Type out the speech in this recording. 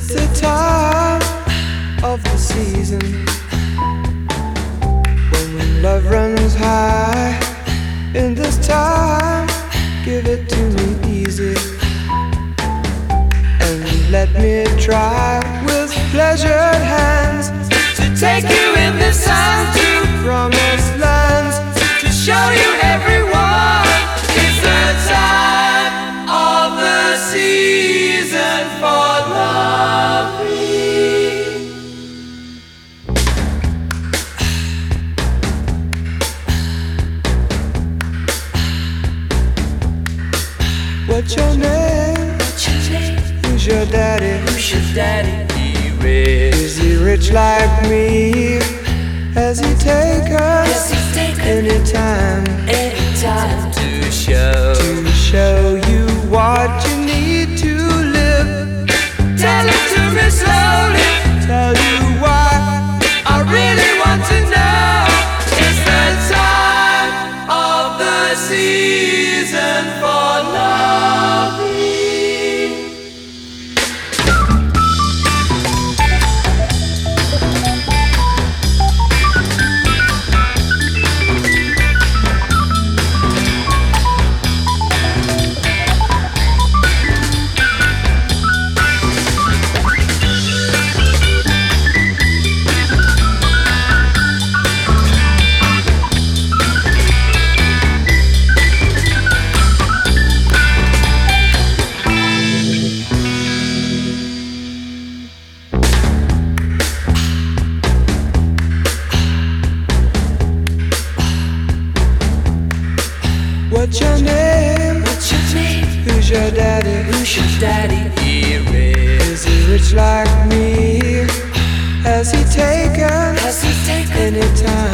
It's the time of the season when love runs high. In this time, give it to me easy and let me try with pleasure. What's your name? Who's your daddy? Who's your daddy? He rich. Is he rich like me? Has he taken What's your name? What's your name? Who's your daddy? Who's your daddy? He. Is he rich like me? Has he taken Has he taken any time